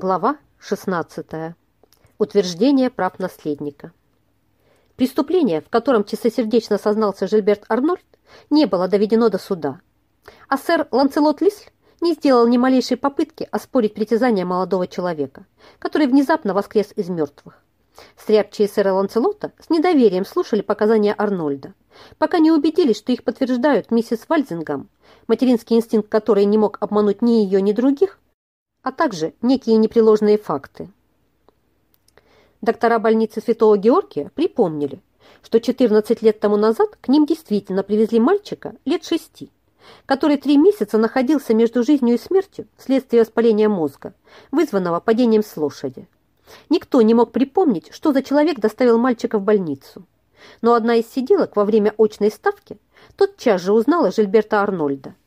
Глава 16. Утверждение прав наследника. Преступление, в котором чистосердечно сознался Жильберт Арнольд, не было доведено до суда. А сэр Ланцелот Лисль не сделал ни малейшей попытки оспорить притязания молодого человека, который внезапно воскрес из мертвых. Стряпчие сэра Ланцелота с недоверием слушали показания Арнольда, пока не убедились, что их подтверждают миссис Вальзингам, материнский инстинкт которой не мог обмануть ни ее, ни других, а также некие непреложные факты. Доктора больницы Святого Георгия припомнили, что 14 лет тому назад к ним действительно привезли мальчика лет шести, который три месяца находился между жизнью и смертью вследствие воспаления мозга, вызванного падением с лошади. Никто не мог припомнить, что за человек доставил мальчика в больницу. Но одна из сиделок во время очной ставки тотчас же узнала Жильберта Арнольда –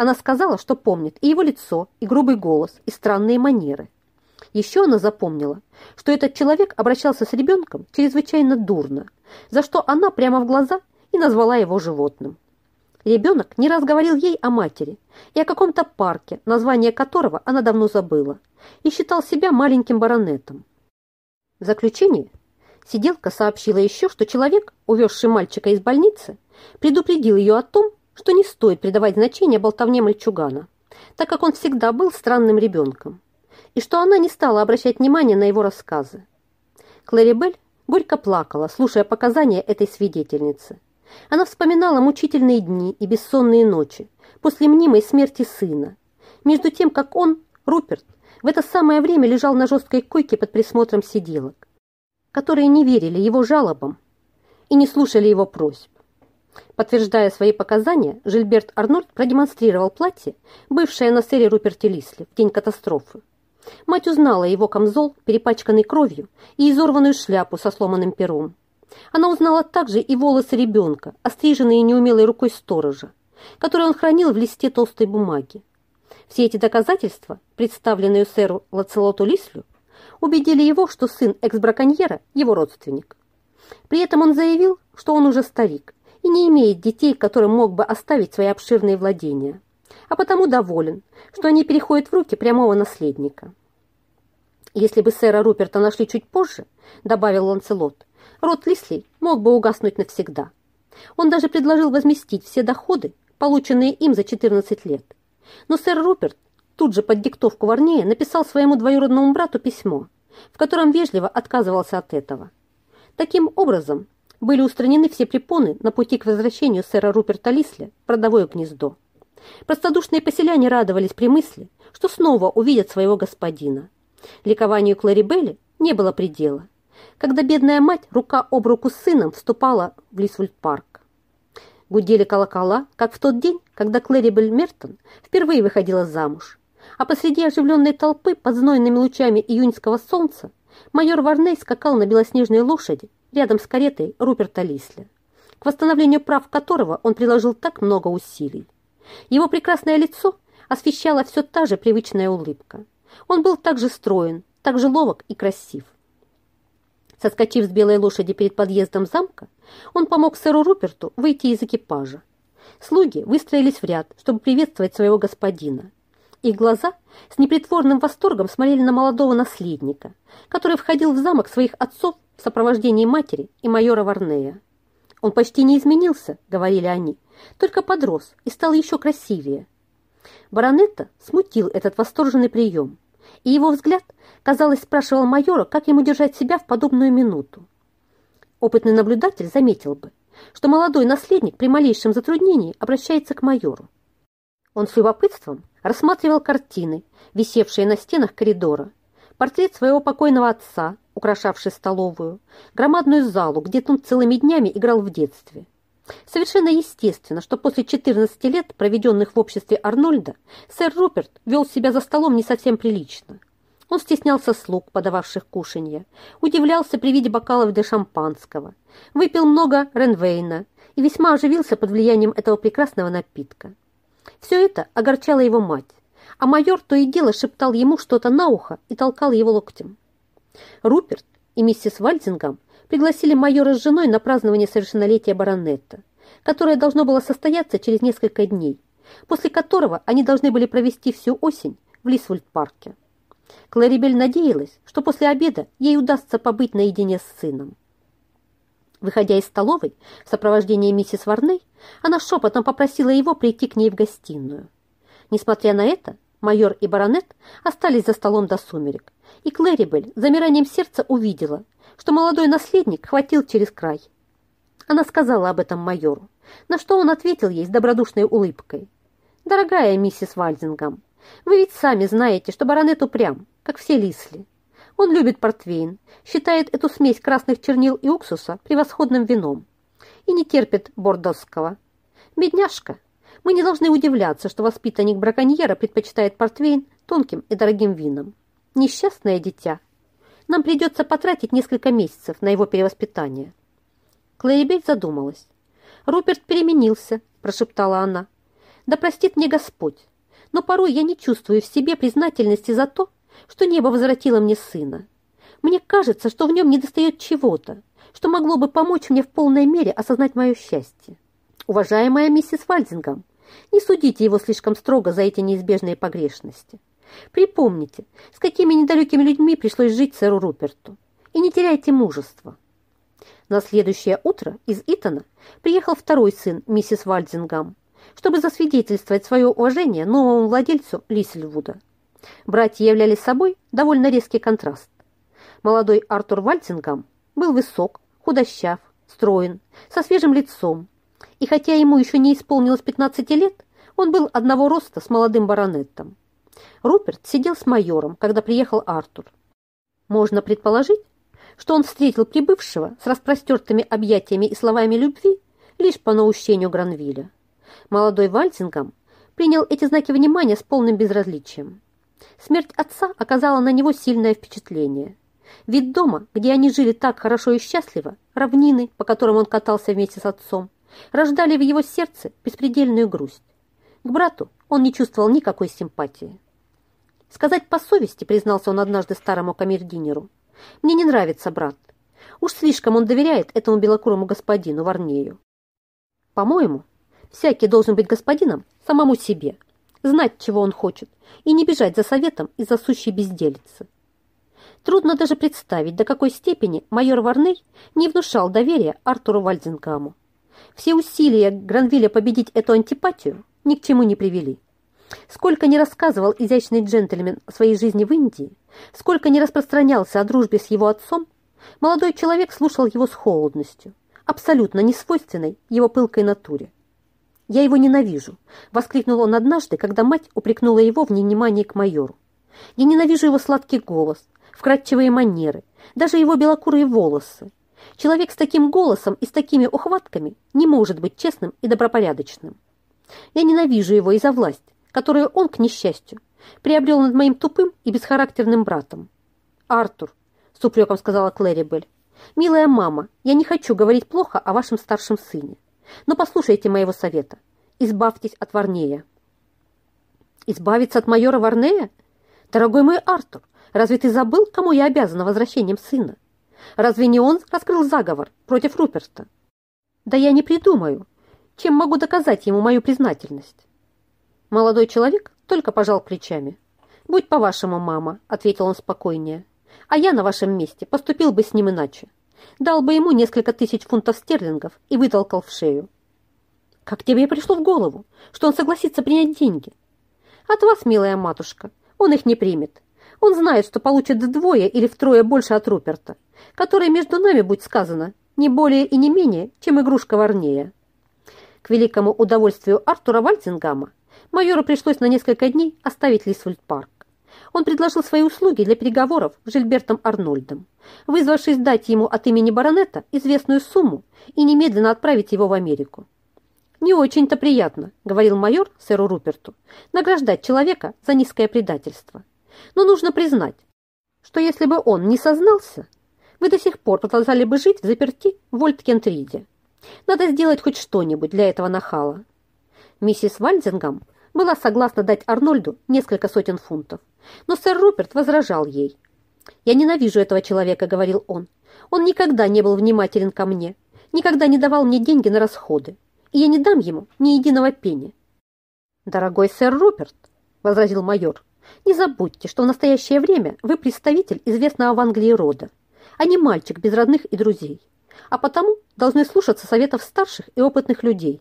она сказала, что помнит и его лицо, и грубый голос, и странные манеры. Еще она запомнила, что этот человек обращался с ребенком чрезвычайно дурно, за что она прямо в глаза и назвала его животным. Ребенок не раз говорил ей о матери и о каком-то парке, название которого она давно забыла, и считал себя маленьким баронетом. В заключение сиделка сообщила еще, что человек, увезший мальчика из больницы, предупредил ее о том, что не стоит придавать значение болтовне мальчугана, так как он всегда был странным ребенком, и что она не стала обращать внимания на его рассказы. Клэрибель горько плакала, слушая показания этой свидетельницы. Она вспоминала мучительные дни и бессонные ночи после мнимой смерти сына, между тем, как он, Руперт, в это самое время лежал на жесткой койке под присмотром сиделок, которые не верили его жалобам и не слушали его просьб. Подтверждая свои показания, Жильберт Арнольд продемонстрировал платье, бывшее на сэре Руперте Лисли в день катастрофы. Мать узнала его камзол, перепачканный кровью, и изорванную шляпу со сломанным пером. Она узнала также и волосы ребенка, остриженные неумелой рукой сторожа, которые он хранил в листе толстой бумаги. Все эти доказательства, представленные сэру Лацелоту Лислю, убедили его, что сын экс-браконьера – его родственник. При этом он заявил, что он уже старик не имеет детей, которым мог бы оставить свои обширные владения, а потому доволен, что они переходят в руки прямого наследника. Если бы сэра Руперта нашли чуть позже, добавил Ланселот, род Лисли мог бы угаснуть навсегда. Он даже предложил возместить все доходы, полученные им за 14 лет. Но сэр Руперт тут же под диктовку Варнея написал своему двоюродному брату письмо, в котором вежливо отказывался от этого. Таким образом, были устранены все препоны на пути к возвращению сэра Руперта Лисля в родовое гнездо. Простодушные поселяне радовались при мысли, что снова увидят своего господина. Ликованию Кларибелли не было предела, когда бедная мать рука об руку с сыном вступала в Лисвульд-парк. Гудели колокола, как в тот день, когда Клэрибель Мертон впервые выходила замуж, а посреди оживленной толпы под знойными лучами июньского солнца майор Варней скакал на белоснежной лошади рядом с каретой Руперта Лисля, к восстановлению прав которого он приложил так много усилий. Его прекрасное лицо освещала все та же привычная улыбка. Он был так же строен, так же ловок и красив. Соскочив с белой лошади перед подъездом замка, он помог сэру Руперту выйти из экипажа. Слуги выстроились в ряд, чтобы приветствовать своего господина. Их глаза с непритворным восторгом смотрели на молодого наследника, который входил в замок своих отцов в сопровождении матери и майора Варнея. «Он почти не изменился», — говорили они, «только подрос и стал еще красивее». Баронетта смутил этот восторженный прием, и его взгляд, казалось, спрашивал майора, как ему держать себя в подобную минуту. Опытный наблюдатель заметил бы, что молодой наследник при малейшем затруднении обращается к майору. Он с любопытством рассматривал картины, висевшие на стенах коридора, портрет своего покойного отца, украшавший столовую, громадную залу, где он целыми днями играл в детстве. Совершенно естественно, что после 14 лет, проведенных в обществе Арнольда, сэр Руперт вел себя за столом не совсем прилично. Он стеснялся слуг, подававших кушанье, удивлялся при виде бокалов для шампанского, выпил много Ренвейна и весьма оживился под влиянием этого прекрасного напитка. Все это огорчало его мать, а майор то и дело шептал ему что-то на ухо и толкал его локтем. Руперт и миссис Вальдингам пригласили майора с женой на празднование совершеннолетия баронетта, которое должно было состояться через несколько дней, после которого они должны были провести всю осень в Лисвульд-парке. Кларибель надеялась, что после обеда ей удастся побыть наедине с сыном. Выходя из столовой в сопровождении миссис Варней, она шепотом попросила его прийти к ней в гостиную. Несмотря на это, майор и баронет остались за столом до сумерек, и Клэрибель замиранием сердца увидела, что молодой наследник хватил через край. Она сказала об этом майору, на что он ответил ей с добродушной улыбкой. «Дорогая миссис Вальдингам, вы ведь сами знаете, что баронет упрям, как все лисли. Он любит портвейн, считает эту смесь красных чернил и уксуса превосходным вином и не терпит бордосского. Бедняжка, мы не должны удивляться, что воспитанник браконьера предпочитает портвейн тонким и дорогим вином. Несчастное дитя. Нам придется потратить несколько месяцев на его перевоспитание. Клэрибель задумалась. «Руперт переменился», – прошептала она. «Да простит мне Господь, но порой я не чувствую в себе признательности за то, что небо возвратило мне сына. Мне кажется, что в нем недостает чего-то, что могло бы помочь мне в полной мере осознать мое счастье. Уважаемая миссис Вальдингам, не судите его слишком строго за эти неизбежные погрешности. Припомните, с какими недалекими людьми пришлось жить сэру Руперту, и не теряйте мужества. На следующее утро из Итона приехал второй сын миссис Вальдингам, чтобы засвидетельствовать свое уважение новому владельцу Лисельвуда. Братья являли собой довольно резкий контраст. Молодой Артур Вальцингам был высок, худощав, строен, со свежим лицом, и хотя ему еще не исполнилось 15 лет, он был одного роста с молодым баронетом. Руперт сидел с майором, когда приехал Артур. Можно предположить, что он встретил прибывшего с распростертыми объятиями и словами любви лишь по наущению Гранвиля. Молодой Вальцингам принял эти знаки внимания с полным безразличием. Смерть отца оказала на него сильное впечатление. Вид дома, где они жили так хорошо и счастливо, равнины, по которым он катался вместе с отцом, рождали в его сердце беспредельную грусть. К брату он не чувствовал никакой симпатии. Сказать по совести, признался он однажды старому камердинеру, мне не нравится брат. Уж слишком он доверяет этому белокурому господину Варнею. По-моему, всякий должен быть господином самому себе, знать, чего он хочет, и не бежать за советом из-за сущей безделицы. Трудно даже представить, до какой степени майор Варней не внушал доверия Артуру Вальдингаму. Все усилия Гранвилля победить эту антипатию ни к чему не привели. Сколько не рассказывал изящный джентльмен о своей жизни в Индии, сколько не распространялся о дружбе с его отцом, молодой человек слушал его с холодностью, абсолютно несвойственной его пылкой натуре. «Я его ненавижу!» – воскликнул он однажды, когда мать упрекнула его в невнимании к майору. «Я ненавижу его сладкий голос, вкрадчивые манеры, даже его белокурые волосы. Человек с таким голосом и с такими ухватками не может быть честным и добропорядочным. Я ненавижу его и за власть, которую он, к несчастью, приобрел над моим тупым и бесхарактерным братом. «Артур», – с упреком сказала Клэрибель, – «милая мама, я не хочу говорить плохо о вашем старшем сыне. Но послушайте моего совета. Избавьтесь от Варнея». «Избавиться от майора Варнея? Дорогой мой Артур, разве ты забыл, кому я обязана возвращением сына? Разве не он раскрыл заговор против Руперта? Да я не придумаю, чем могу доказать ему мою признательность». Молодой человек только пожал плечами. «Будь по-вашему, мама», — ответил он спокойнее. «А я на вашем месте поступил бы с ним иначе дал бы ему несколько тысяч фунтов стерлингов и вытолкал в шею. Как тебе пришло в голову, что он согласится принять деньги? От вас, милая матушка, он их не примет. Он знает, что получит вдвое или втрое больше от Руперта, который, между нами, будь сказано, не более и не менее, чем игрушка Варнея. К великому удовольствию Артура Вальцингама майору пришлось на несколько дней оставить Лисвальд-парк он предложил свои услуги для переговоров с Жильбертом Арнольдом, вызвавшись дать ему от имени баронета известную сумму и немедленно отправить его в Америку. «Не очень-то приятно», — говорил майор сэру Руперту, «награждать человека за низкое предательство. Но нужно признать, что если бы он не сознался, вы до сих пор продолжали бы жить в заперти в Вольткентриде. Надо сделать хоть что-нибудь для этого нахала». Миссис Вальдингам была согласна дать Арнольду несколько сотен фунтов, но сэр Руперт возражал ей. «Я ненавижу этого человека», — говорил он. «Он никогда не был внимателен ко мне, никогда не давал мне деньги на расходы, и я не дам ему ни единого пени». «Дорогой сэр Руперт», — возразил майор, Не забудьте, что в настоящее время вы представитель известного в Англии рода, а не мальчик без родных и друзей, а потому должны слушаться советов старших и опытных людей.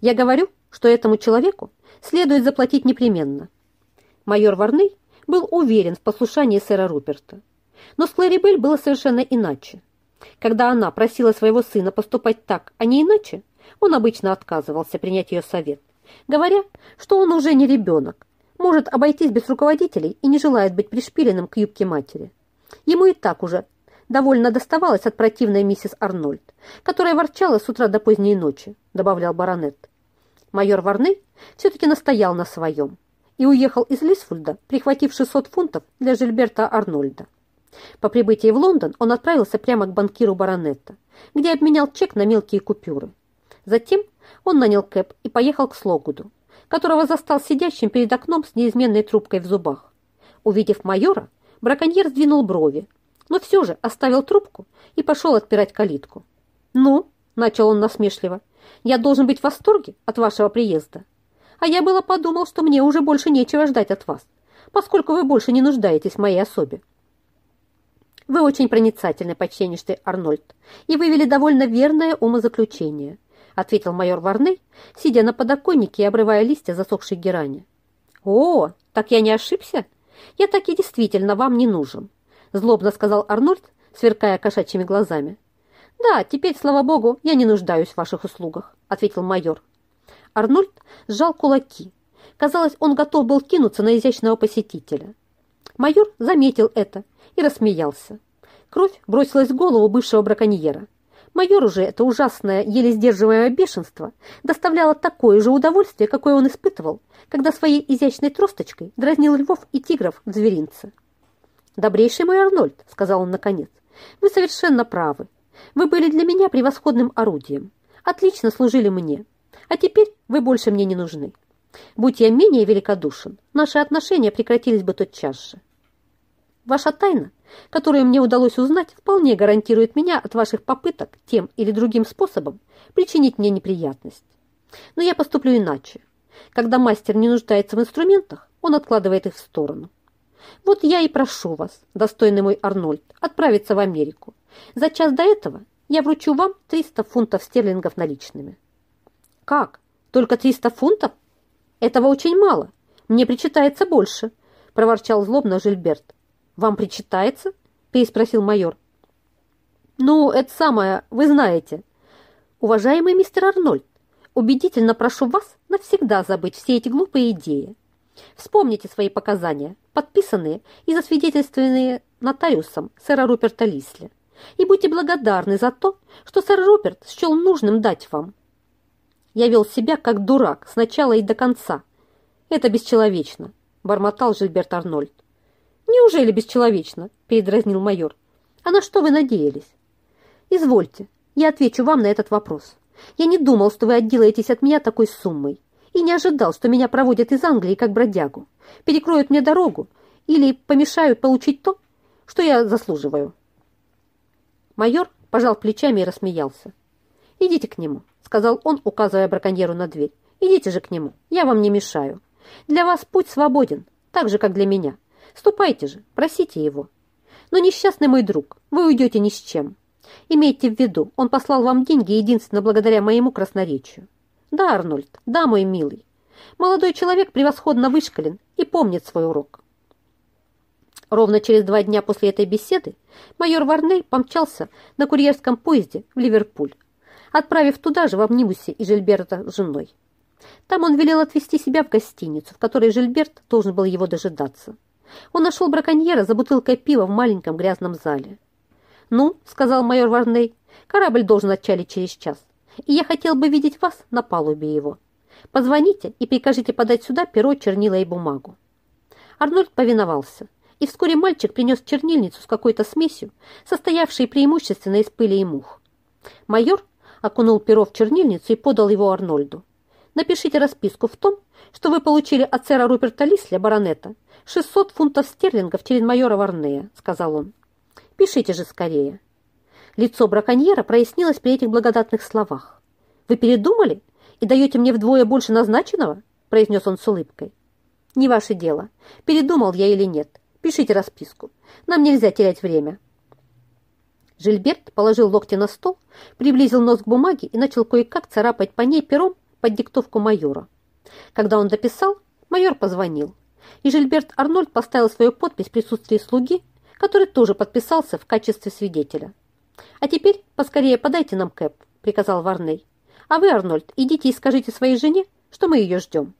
Я говорю, что этому человеку следует заплатить непременно. Майор Варней был уверен в послушании сэра Руперта. Но с Клэрибель было совершенно иначе. Когда она просила своего сына поступать так, а не иначе, он обычно отказывался принять ее совет, говоря, что он уже не ребенок, может обойтись без руководителей и не желает быть пришпиленным к юбке матери. Ему и так уже довольно доставалось от противной миссис Арнольд, которая ворчала с утра до поздней ночи, добавлял баронет. Майор Варней все-таки настоял на своем и уехал из Лисфульда, прихватив 600 фунтов для Жильберта Арнольда. По прибытии в Лондон он отправился прямо к банкиру баронета, где обменял чек на мелкие купюры. Затем он нанял кэп и поехал к Слогуду, которого застал сидящим перед окном с неизменной трубкой в зубах. Увидев майора, браконьер сдвинул брови, но все же оставил трубку и пошел отпирать калитку. «Ну», — начал он насмешливо, — «я должен быть в восторге от вашего приезда. А я было подумал, что мне уже больше нечего ждать от вас, поскольку вы больше не нуждаетесь в моей особе. Вы очень проницательный, почтеннейший Арнольд, и вывели довольно верное умозаключение, ответил майор Варней, сидя на подоконнике и обрывая листья засохшей герани. О, так я не ошибся? Я так и действительно вам не нужен, злобно сказал Арнольд, сверкая кошачьими глазами. Да, теперь, слава богу, я не нуждаюсь в ваших услугах, ответил майор. Арнольд сжал кулаки. Казалось, он готов был кинуться на изящного посетителя. Майор заметил это и рассмеялся. Кровь бросилась в голову бывшего браконьера. Майору же это ужасное, еле сдерживаемое бешенство доставляло такое же удовольствие, какое он испытывал, когда своей изящной тросточкой дразнил львов и тигров в зверинце. «Добрейший мой Арнольд», — сказал он наконец, — «вы совершенно правы. Вы были для меня превосходным орудием. Отлично служили мне. А теперь вы больше мне не нужны. Будь я менее великодушен, наши отношения прекратились бы тотчас же. Ваша тайна, которую мне удалось узнать, вполне гарантирует меня от ваших попыток тем или другим способом причинить мне неприятность. Но я поступлю иначе. Когда мастер не нуждается в инструментах, он откладывает их в сторону. Вот я и прошу вас, достойный мой Арнольд, отправиться в Америку. За час до этого я вручу вам 300 фунтов стерлингов наличными. Как? Только 300 фунтов? Этого очень мало. Мне причитается больше, проворчал злобно Жильберт. Вам причитается? переспросил майор. Ну, это самое, вы знаете. Уважаемый мистер Арнольд, убедительно прошу вас навсегда забыть все эти глупые идеи. Вспомните свои показания, подписанные и засвидетельствованные нотариусом сэра Руперта Лисли, и будьте благодарны за то, что сэр Руперт счел нужным дать вам. Я вел себя как дурак сначала и до конца. Это бесчеловечно, бормотал Жильберт Арнольд. Неужели бесчеловечно? передразнил майор. А на что вы надеялись? Извольте, я отвечу вам на этот вопрос. Я не думал, что вы отделаетесь от меня такой суммой, и не ожидал, что меня проводят из Англии как бродягу, перекроют мне дорогу или помешают получить то, что я заслуживаю. Майор пожал плечами и рассмеялся. «Идите к нему», — сказал он, указывая браконьеру на дверь. «Идите же к нему, я вам не мешаю. Для вас путь свободен, так же, как для меня. Ступайте же, просите его. Но, несчастный мой друг, вы уйдете ни с чем. Имейте в виду, он послал вам деньги единственно благодаря моему красноречию. Да, Арнольд, да, мой милый. Молодой человек превосходно вышкален и помнит свой урок. Ровно через два дня после этой беседы майор Варней помчался на курьерском поезде в Ливерпуль, отправив туда же в амнибусе и Жильберта с женой. Там он велел отвезти себя в гостиницу, в которой Жильберт должен был его дожидаться. Он нашел браконьера за бутылкой пива в маленьком грязном зале. «Ну», — сказал майор Варней, — «корабль должен отчалить через час, и я хотел бы видеть вас на палубе его. Позвоните и прикажите подать сюда перо, чернила и бумагу». Арнольд повиновался, и вскоре мальчик принес чернильницу с какой-то смесью, состоявшей преимущественно из пыли и мух. Майор окунул перо в чернильницу и подал его Арнольду. «Напишите расписку в том, что вы получили от сэра Руперта Лисля, баронета, 600 фунтов стерлингов через майора Варнея», — сказал он. «Пишите же скорее». Лицо браконьера прояснилось при этих благодатных словах. «Вы передумали и даете мне вдвое больше назначенного?» — произнес он с улыбкой. Не ваше дело. Передумал я или нет. Пишите расписку. Нам нельзя терять время. Жильберт положил локти на стол, приблизил нос к бумаге и начал кое-как царапать по ней пером под диктовку майора. Когда он дописал, майор позвонил, и Жильберт Арнольд поставил свою подпись в присутствии слуги, который тоже подписался в качестве свидетеля. «А теперь поскорее подайте нам Кэп», — приказал Варней. «А вы, Арнольд, идите и скажите своей жене, что мы ее ждем».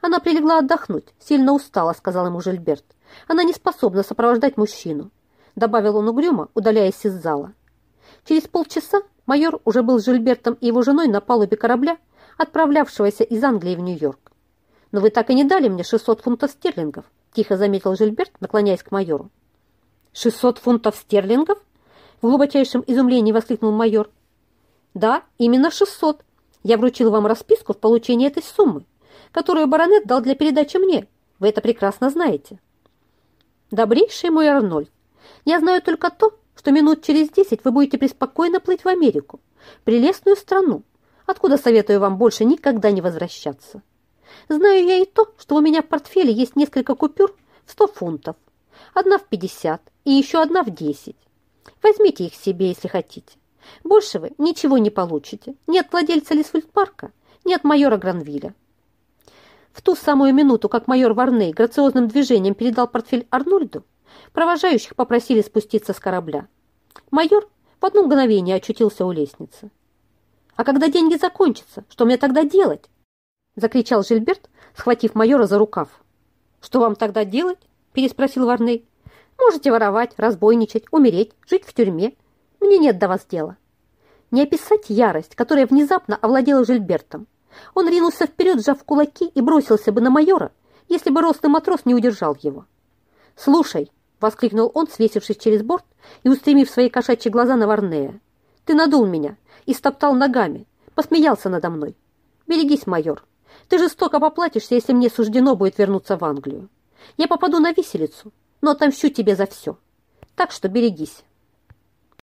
«Она прилегла отдохнуть, сильно устала», — сказал ему Жильберт. «Она не способна сопровождать мужчину», — добавил он угрюмо, удаляясь из зала. Через полчаса майор уже был с Жильбертом и его женой на палубе корабля, отправлявшегося из Англии в Нью-Йорк. «Но вы так и не дали мне 600 фунтов стерлингов», — тихо заметил Жильберт, наклоняясь к майору. «600 фунтов стерлингов?» В глубочайшем изумлении воскликнул майор. «Да, именно 600. Я вручил вам расписку в получении этой суммы, которую баронет дал для передачи мне. Вы это прекрасно знаете». «Добрейший мой Арнольд, я знаю только то, что минут через десять вы будете преспокойно плыть в Америку, прелестную страну, откуда советую вам больше никогда не возвращаться. Знаю я и то, что у меня в портфеле есть несколько купюр в сто фунтов, одна в пятьдесят и еще одна в десять. Возьмите их себе, если хотите. Больше вы ничего не получите ни от владельца Лисфульд-парка, ни от майора Гранвиля. В ту самую минуту, как майор Варней грациозным движением передал портфель Арнольду, провожающих попросили спуститься с корабля. Майор в одно мгновение очутился у лестницы. «А когда деньги закончатся, что мне тогда делать?» закричал Жильберт, схватив майора за рукав. «Что вам тогда делать?» переспросил Варней. Можете воровать, разбойничать, умереть, жить в тюрьме. Мне нет до вас дела. Не описать ярость, которая внезапно овладела Жильбертом. Он ринулся вперед, сжав кулаки, и бросился бы на майора, если бы рослый матрос не удержал его. «Слушай!» — воскликнул он, свесившись через борт и устремив свои кошачьи глаза на Варнея. «Ты надул меня и стоптал ногами, посмеялся надо мной. Берегись, майор. Ты жестоко поплатишься, если мне суждено будет вернуться в Англию. Я попаду на виселицу, но отомщу тебе за все. Так что берегись».